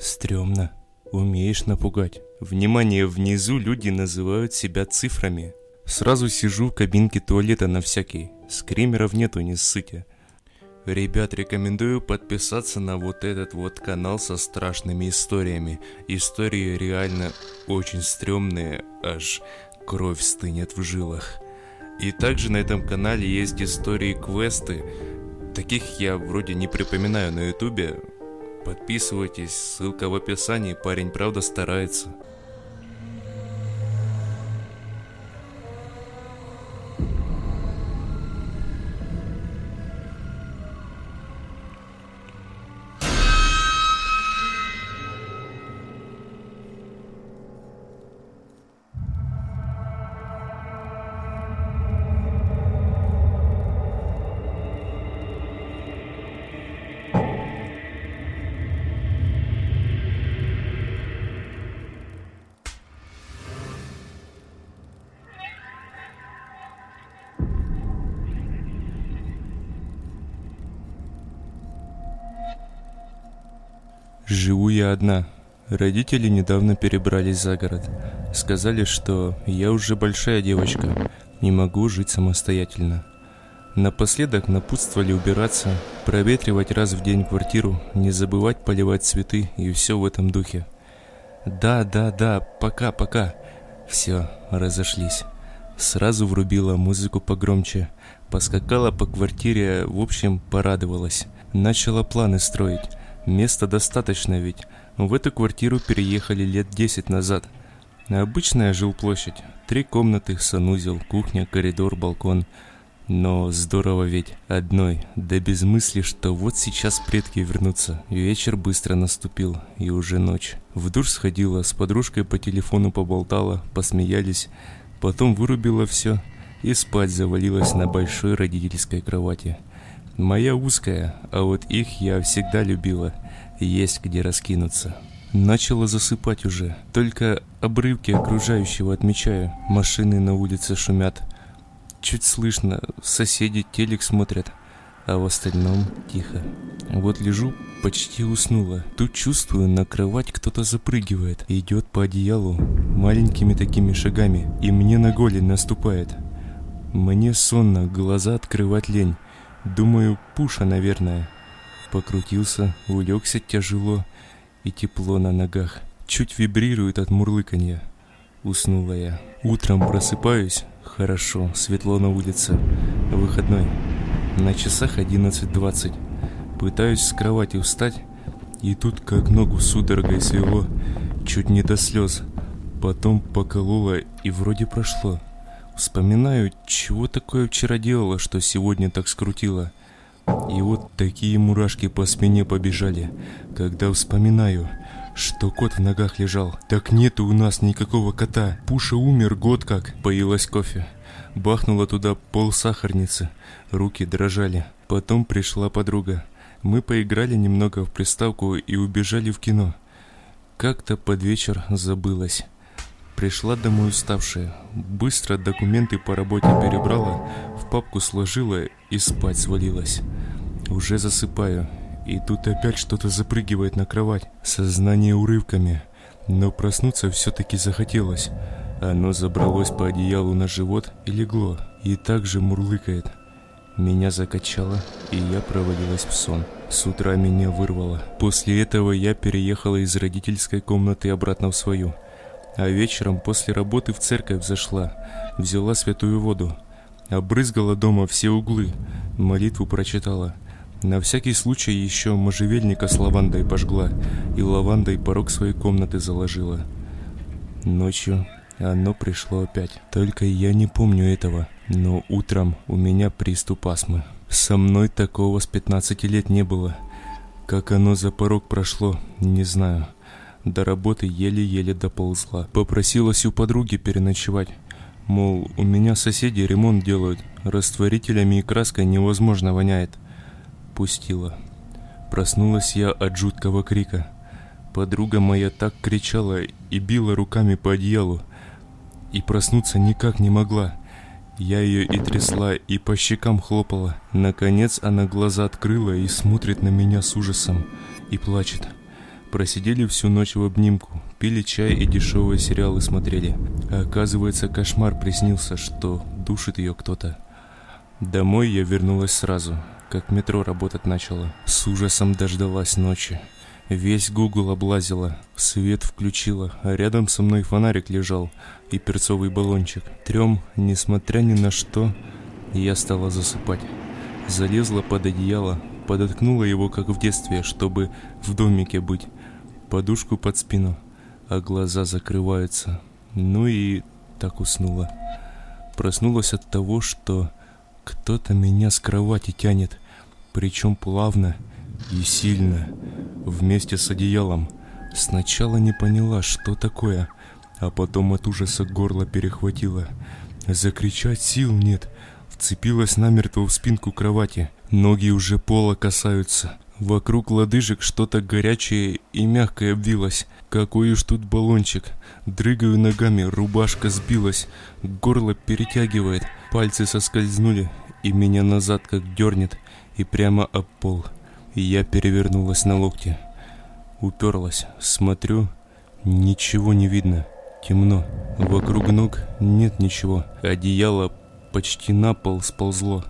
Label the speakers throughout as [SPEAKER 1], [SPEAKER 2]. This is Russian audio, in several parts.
[SPEAKER 1] Стремно. Умеешь напугать. Внимание, внизу люди называют себя цифрами. Сразу сижу в кабинке туалета на всякий. Скримеров нету, не ссыте. Ребят, рекомендую подписаться на вот этот вот канал со страшными историями. Истории реально очень стрёмные, аж кровь стынет в жилах. И также на этом канале есть истории квесты. Таких я вроде не припоминаю на ютубе. Подписывайтесь, ссылка в описании, парень правда старается. Живу я одна. Родители недавно перебрались за город. Сказали, что я уже большая девочка, не могу жить самостоятельно. Напоследок напутствовали убираться, проветривать раз в день квартиру, не забывать поливать цветы и все в этом духе. Да, да, да, пока, пока. Все, разошлись. Сразу врубила музыку погромче, поскакала по квартире, в общем, порадовалась. Начала планы строить. Места достаточно ведь. В эту квартиру переехали лет 10 назад. Обычная жилплощадь. Три комнаты, санузел, кухня, коридор, балкон. Но здорово ведь одной, да без мысли, что вот сейчас предки вернутся. Вечер быстро наступил, и уже ночь. В душ сходила, с подружкой по телефону поболтала, посмеялись. Потом вырубила все и спать завалилась на большой родительской кровати. Моя узкая, а вот их я всегда любила. Есть где раскинуться. Начала засыпать уже. Только обрывки окружающего отмечаю. Машины на улице шумят. Чуть слышно, соседи телек смотрят. А в остальном тихо. Вот лежу, почти уснула. Тут чувствую, на кровать кто-то запрыгивает. Идет по одеялу маленькими такими шагами. И мне на голень наступает. Мне сонно, глаза открывать лень. Думаю, пуша, наверное. Покрутился, улегся тяжело и тепло на ногах. Чуть вибрирует от мурлыканья. Уснула я. Утром просыпаюсь. Хорошо, светло на улице. Выходной. На часах 11.20. Пытаюсь с кровати встать, и тут как ногу судорогой свело, чуть не до слез. Потом покололо, и вроде прошло. Вспоминаю, чего такое вчера делала, что сегодня так скрутило. И вот такие мурашки по спине побежали, когда вспоминаю, что кот в ногах лежал. Так нету у нас никакого кота. Пуша умер год как. Поилась кофе. Бахнула туда пол сахарницы. Руки дрожали. Потом пришла подруга. Мы поиграли немного в приставку и убежали в кино. Как-то под вечер забылась. Пришла домой уставшая, быстро документы по работе перебрала, в папку сложила и спать свалилась. Уже засыпаю, и тут опять что-то запрыгивает на кровать, сознание урывками, но проснуться все-таки захотелось. Оно забралось по одеялу на живот и легло, и также мурлыкает. Меня закачало, и я провалилась в сон. С утра меня вырвало. После этого я переехала из родительской комнаты обратно в свою – а вечером после работы в церковь зашла, взяла святую воду, обрызгала дома все углы, молитву прочитала. На всякий случай еще можжевельника с лавандой пожгла и лавандой порог своей комнаты заложила. Ночью оно пришло опять. Только я не помню этого, но утром у меня приступ астмы. Со мной такого с 15 лет не было. Как оно за порог прошло, не знаю. До работы еле-еле доползла. Попросилась у подруги переночевать. Мол, у меня соседи ремонт делают. Растворителями и краской невозможно воняет. Пустила. Проснулась я от жуткого крика. Подруга моя так кричала и била руками по одеялу. И проснуться никак не могла. Я ее и трясла, и по щекам хлопала. Наконец она глаза открыла и смотрит на меня с ужасом. И плачет. Просидели всю ночь в обнимку, пили чай и дешевые сериалы смотрели. А оказывается, кошмар приснился, что душит ее кто-то. Домой я вернулась сразу, как метро работать начало. С ужасом дождалась ночи. Весь Google облазила, свет включила, а рядом со мной фонарик лежал и перцовый баллончик. Трем, несмотря ни на что, я стала засыпать. Залезла под одеяло, подоткнула его, как в детстве, чтобы в домике быть подушку под спину, а глаза закрываются. Ну и так уснула. Проснулась от того, что кто-то меня с кровати тянет, причем плавно и сильно, вместе с одеялом. Сначала не поняла, что такое, а потом от ужаса горло перехватило. Закричать сил нет, вцепилась намертво в спинку кровати. Ноги уже пола касаются, Вокруг лодыжек что-то горячее и мягкое обвилось. Какой уж тут баллончик. Дрыгаю ногами, рубашка сбилась, горло перетягивает, пальцы соскользнули, и меня назад как дернет, и прямо об пол. Я перевернулась на локте. Уперлась, смотрю, ничего не видно, темно. Вокруг ног нет ничего, одеяло почти на пол сползло.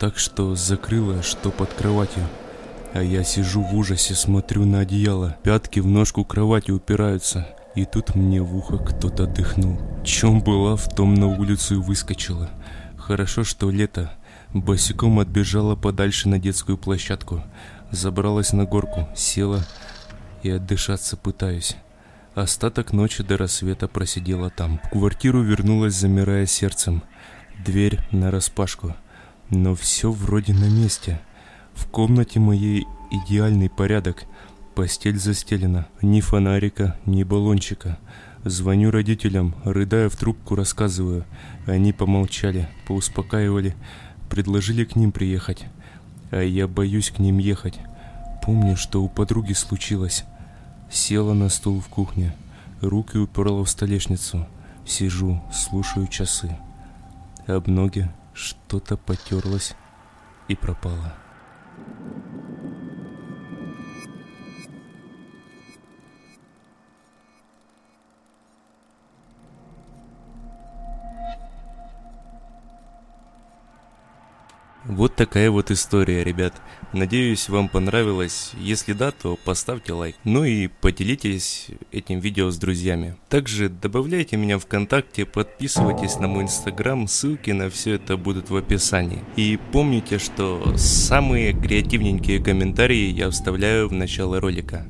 [SPEAKER 1] Так что закрыло, что под кроватью. А я сижу в ужасе, смотрю на одеяло. Пятки в ножку кровати упираются. И тут мне в ухо кто-то дыхнул. Чем была, в том на улицу и выскочила. Хорошо, что лето. Босиком отбежала подальше на детскую площадку. Забралась на горку, села и отдышаться пытаюсь. Остаток ночи до рассвета просидела там. В квартиру вернулась, замирая сердцем. Дверь на распашку. Но все вроде на месте. В комнате моей идеальный порядок. Постель застелена, ни фонарика, ни баллончика. Звоню родителям, рыдая в трубку, рассказываю. Они помолчали, поуспокаивали, предложили к ним приехать. А я боюсь к ним ехать. Помню, что у подруги случилось. Села на стул в кухне, руки уперла в столешницу. Сижу, слушаю часы. Об ноги что-то потерлось и пропало. Вот такая вот история, ребят. Надеюсь, вам понравилось. Если да, то поставьте лайк. Ну и поделитесь этим видео с друзьями. Также добавляйте меня ВКонтакте, подписывайтесь на мой инстаграм, ссылки на все это будут в описании. И помните, что самые креативненькие комментарии я вставляю в начало ролика.